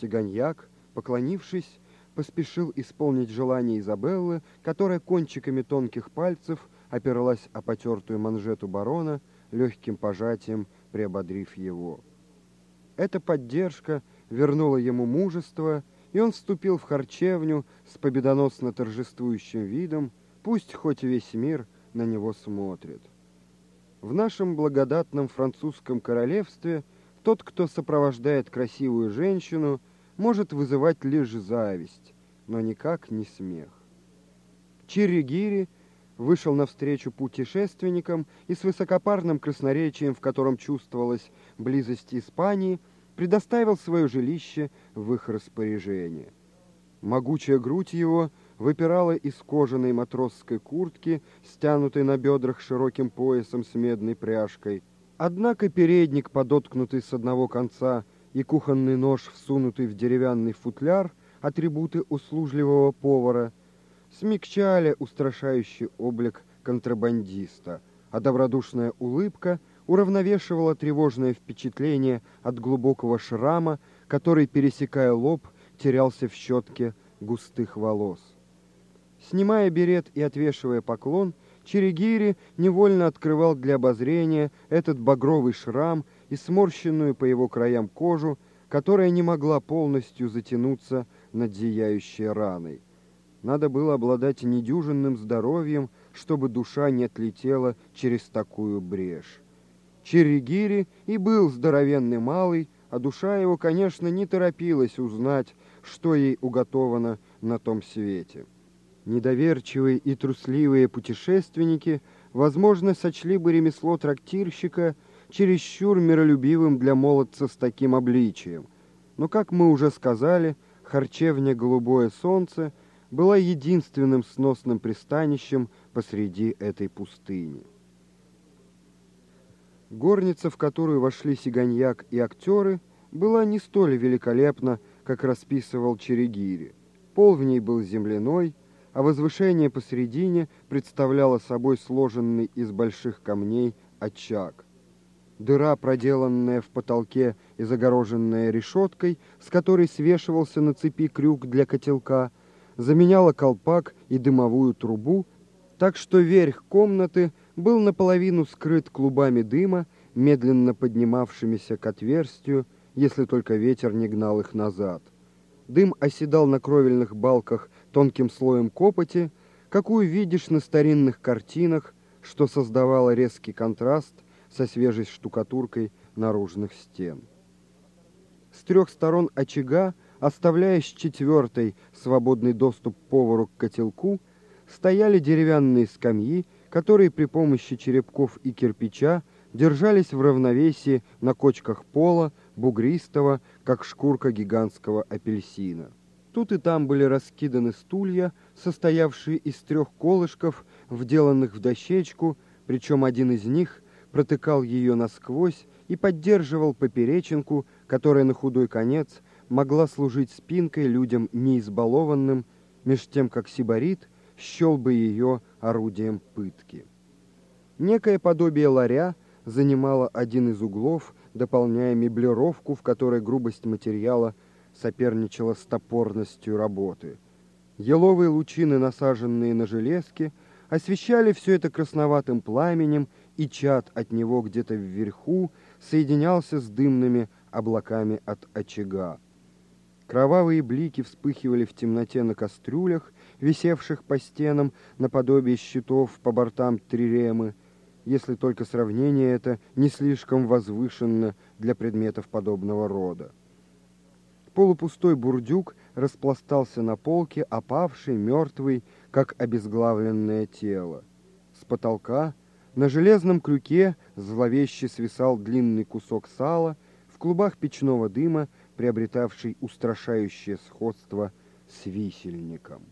Сиганьяк, поклонившись, поспешил исполнить желание Изабеллы, которая кончиками тонких пальцев опиралась о потертую манжету барона, легким пожатием приободрив его. Эта поддержка вернула ему мужество, и он вступил в харчевню с победоносно торжествующим видом, пусть хоть весь мир на него смотрит. В нашем благодатном французском королевстве тот, кто сопровождает красивую женщину, может вызывать лишь зависть, но никак не смех. Чиригири вышел навстречу путешественникам и с высокопарным красноречием, в котором чувствовалась близость Испании, предоставил свое жилище в их распоряжение. Могучая грудь его выпирала из кожаной матросской куртки, стянутой на бедрах широким поясом с медной пряжкой. Однако передник, подоткнутый с одного конца, и кухонный нож, всунутый в деревянный футляр, атрибуты услужливого повара, смягчали устрашающий облик контрабандиста, а добродушная улыбка уравновешивала тревожное впечатление от глубокого шрама, который, пересекая лоб, терялся в щетке густых волос. Снимая берет и отвешивая поклон, Черегири невольно открывал для обозрения этот багровый шрам и сморщенную по его краям кожу, которая не могла полностью затянуться над зияющей раной. Надо было обладать недюжинным здоровьем, чтобы душа не отлетела через такую брешь. Черегири и был здоровенный малый, а душа его, конечно, не торопилась узнать, что ей уготовано на том свете. Недоверчивые и трусливые путешественники, возможно, сочли бы ремесло трактирщика чересчур миролюбивым для молодца с таким обличием. Но, как мы уже сказали, харчевня «Голубое солнце» была единственным сносным пристанищем посреди этой пустыни. Горница, в которую вошли Сиганьяк и актеры, была не столь великолепна, как расписывал Черегири. Пол в ней был земляной, а возвышение посередине представляло собой сложенный из больших камней очаг. Дыра, проделанная в потолке и загороженная решеткой, с которой свешивался на цепи крюк для котелка, заменяла колпак и дымовую трубу, так что верх комнаты был наполовину скрыт клубами дыма, медленно поднимавшимися к отверстию, если только ветер не гнал их назад. Дым оседал на кровельных балках тонким слоем копоти, какую видишь на старинных картинах, что создавало резкий контраст со свежей штукатуркой наружных стен. С трех сторон очага, оставляя с четвертой свободный доступ повару к котелку, стояли деревянные скамьи, которые при помощи черепков и кирпича держались в равновесии на кочках пола, бугристого, как шкурка гигантского апельсина. Тут и там были раскиданы стулья, состоявшие из трех колышков, вделанных в дощечку, причем один из них протыкал ее насквозь и поддерживал поперечинку, которая на худой конец могла служить спинкой людям неизбалованным, меж тем как сибарит счел бы ее орудием пытки. Некое подобие ларя занимало один из углов, дополняя меблировку, в которой грубость материала соперничала с топорностью работы. Еловые лучины, насаженные на железки, освещали все это красноватым пламенем, и чад от него где-то вверху соединялся с дымными облаками от очага. Кровавые блики вспыхивали в темноте на кастрюлях, висевших по стенам наподобие щитов по бортам триремы, если только сравнение это не слишком возвышенно для предметов подобного рода. Полупустой бурдюк распластался на полке, опавший, мертвый, как обезглавленное тело. С потолка на железном крюке зловеще свисал длинный кусок сала, в клубах печного дыма, приобретавший устрашающее сходство с висельником.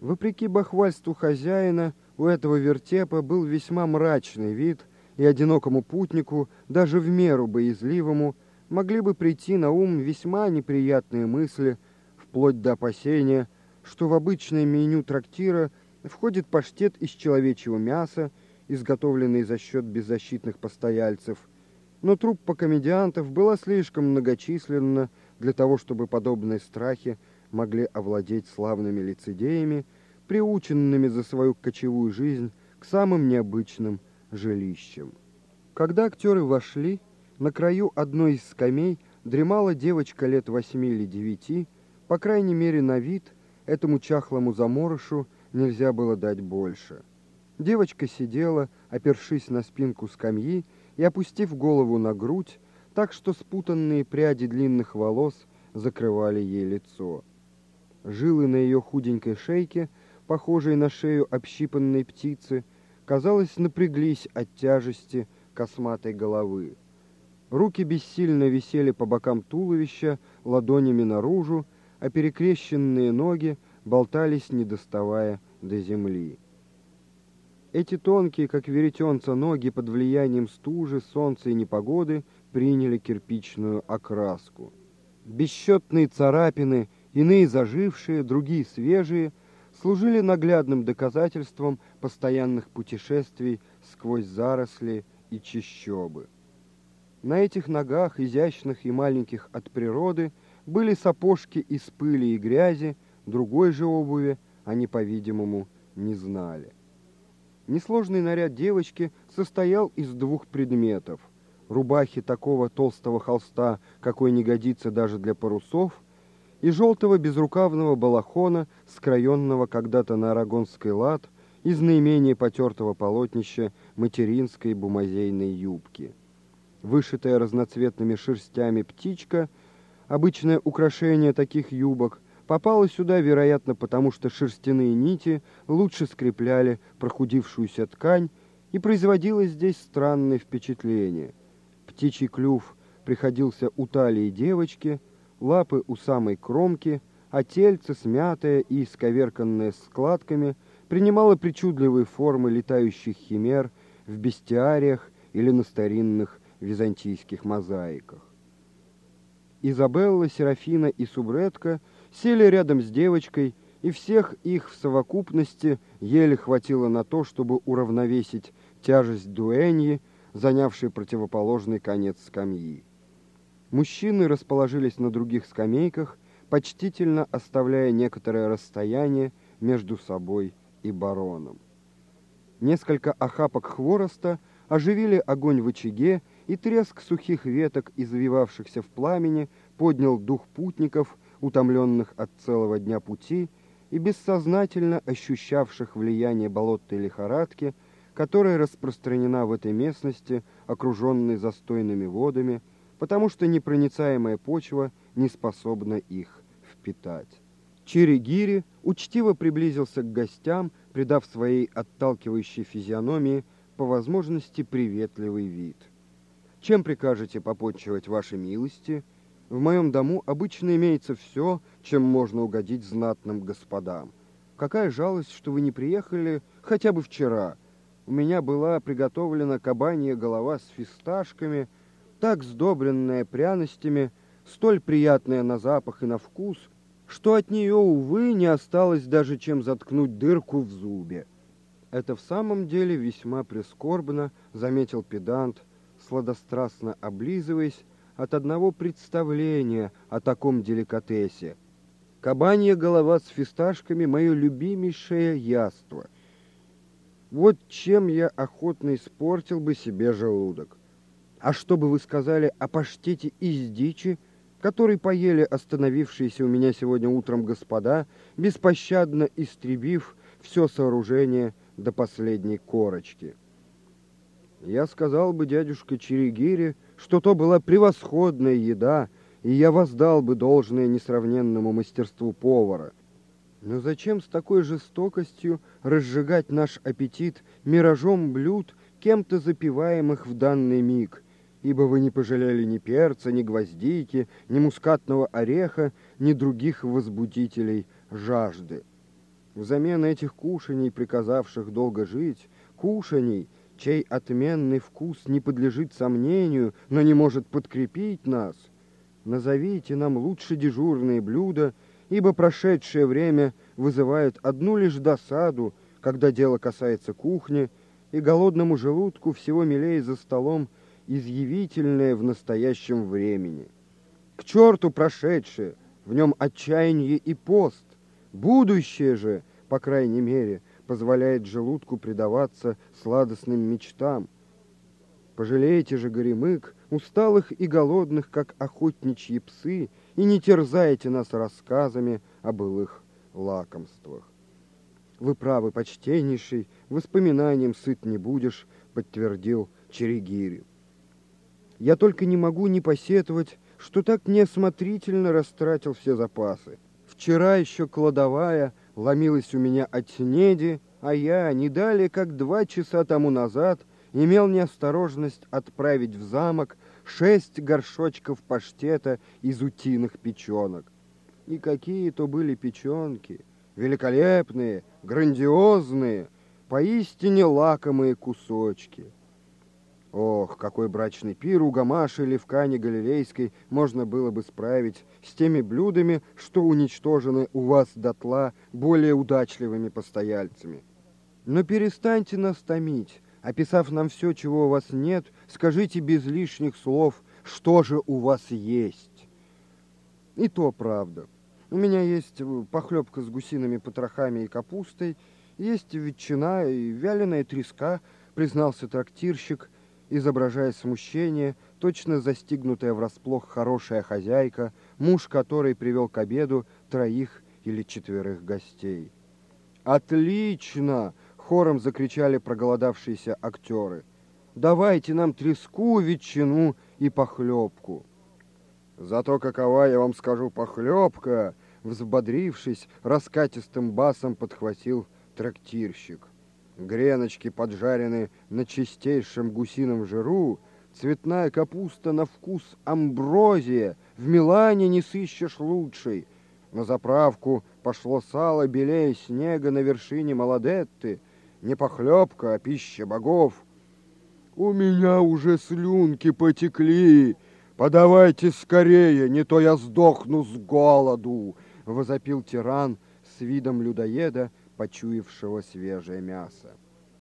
Вопреки бахвальству хозяина, у этого вертепа был весьма мрачный вид, и одинокому путнику, даже в меру боязливому, могли бы прийти на ум весьма неприятные мысли, вплоть до опасения, что в обычное меню трактира входит паштет из человечьего мяса, изготовленный за счет беззащитных постояльцев. Но труппа комедиантов была слишком многочисленна для того, чтобы подобные страхи могли овладеть славными лицедеями, приученными за свою кочевую жизнь к самым необычным жилищам. Когда актеры вошли, на краю одной из скамей дремала девочка лет восьми или девяти, по крайней мере на вид этому чахлому заморышу нельзя было дать больше. Девочка сидела, опершись на спинку скамьи и опустив голову на грудь, так что спутанные пряди длинных волос закрывали ей лицо. Жилы на ее худенькой шейке, похожей на шею общипанной птицы, казалось, напряглись от тяжести косматой головы. Руки бессильно висели по бокам туловища, ладонями наружу, а перекрещенные ноги болтались, не доставая до земли. Эти тонкие, как веретенца, ноги под влиянием стужи, солнца и непогоды приняли кирпичную окраску. Бесчетные царапины, иные зажившие, другие свежие, служили наглядным доказательством постоянных путешествий сквозь заросли и чащобы. На этих ногах, изящных и маленьких от природы, были сапожки из пыли и грязи, другой же обуви они, по-видимому, не знали. Несложный наряд девочки состоял из двух предметов. Рубахи такого толстого холста, какой не годится даже для парусов, и желтого безрукавного балахона, скроенного когда-то на арагонский лад из наименее потертого полотнища материнской бумазейной юбки. Вышитая разноцветными шерстями птичка, обычное украшение таких юбок, попала сюда, вероятно, потому что шерстяные нити лучше скрепляли прохудившуюся ткань и производило здесь странное впечатление. Птичий клюв приходился у талии девочки, лапы у самой кромки, а тельце, смятое и исковерканное складками, принимало причудливые формы летающих химер в бестиариях или на старинных византийских мозаиках. Изабелла, Серафина и Субретка – сели рядом с девочкой, и всех их в совокупности еле хватило на то, чтобы уравновесить тяжесть дуэньи, занявшей противоположный конец скамьи. Мужчины расположились на других скамейках, почтительно оставляя некоторое расстояние между собой и бароном. Несколько охапок хвороста оживили огонь в очаге, и треск сухих веток, извивавшихся в пламени, поднял дух путников – утомленных от целого дня пути и бессознательно ощущавших влияние болотной лихорадки, которая распространена в этой местности, окруженной застойными водами, потому что непроницаемая почва не способна их впитать. Чиригири учтиво приблизился к гостям, придав своей отталкивающей физиономии по возможности приветливый вид. «Чем прикажете попотчевать ваши милости?» В моем дому обычно имеется все, чем можно угодить знатным господам. Какая жалость, что вы не приехали хотя бы вчера. У меня была приготовлена кабанья голова с фисташками, так сдобренная пряностями, столь приятная на запах и на вкус, что от нее, увы, не осталось даже чем заткнуть дырку в зубе. Это в самом деле весьма прискорбно, заметил педант, сладострастно облизываясь, от одного представления о таком деликатесе. Кабанья голова с фисташками – мое любимейшее яство. Вот чем я охотно испортил бы себе желудок. А что бы вы сказали о паштете из дичи, который поели остановившиеся у меня сегодня утром господа, беспощадно истребив все сооружение до последней корочки? Я сказал бы дядюшка Черегире, что то была превосходная еда, и я воздал бы должное несравненному мастерству повара. Но зачем с такой жестокостью разжигать наш аппетит миражом блюд, кем-то запиваемых в данный миг? Ибо вы не пожалели ни перца, ни гвоздики, ни мускатного ореха, ни других возбудителей жажды. Взамен этих кушаний, приказавших долго жить, кушаний — чей отменный вкус не подлежит сомнению, но не может подкрепить нас. Назовите нам лучше дежурные блюда, ибо прошедшее время вызывает одну лишь досаду, когда дело касается кухни, и голодному желудку всего милее за столом изъявительное в настоящем времени. К черту прошедшее, в нем отчаяние и пост. Будущее же, по крайней мере, позволяет желудку предаваться сладостным мечтам. Пожалейте же, горемык, усталых и голодных, как охотничьи псы, и не терзайте нас рассказами о былых лакомствах. Вы правы, почтеннейший, воспоминанием сыт не будешь, подтвердил Черегири. Я только не могу не посетовать, что так неосмотрительно растратил все запасы. Вчера еще кладовая ломилась у меня от снеди, а я, не далее, как два часа тому назад, имел неосторожность отправить в замок шесть горшочков паштета из утиных печенок. И какие то были печенки! Великолепные, грандиозные, поистине лакомые кусочки. Ох, какой брачный пир у Гамаши или в Кане Галилейской можно было бы справить с теми блюдами, что уничтожены у вас дотла более удачливыми постояльцами. Но перестаньте нас томить. Описав нам все, чего у вас нет, скажите без лишних слов, что же у вас есть. И то правда. У меня есть э, похлебка с гусиными потрохами и капустой, есть ветчина и вяленая треска, признался трактирщик, изображая смущение, точно застигнутая врасплох хорошая хозяйка, муж которой привел к обеду троих или четверых гостей. «Отлично!» Хором закричали проголодавшиеся актеры. «Давайте нам треску, ветчину и похлебку!» «Зато какова, я вам скажу, похлебка!» Взбодрившись, раскатистым басом подхватил трактирщик. Греночки поджарены на чистейшем гусином жиру, цветная капуста на вкус амброзия, в Милане не сыщешь лучшей. На заправку пошло сало белее снега на вершине Молодетты — не похлебка, а пища богов. У меня уже слюнки потекли. Подавайте скорее, не то я сдохну с голоду, возопил тиран с видом людоеда, почуявшего свежее мясо.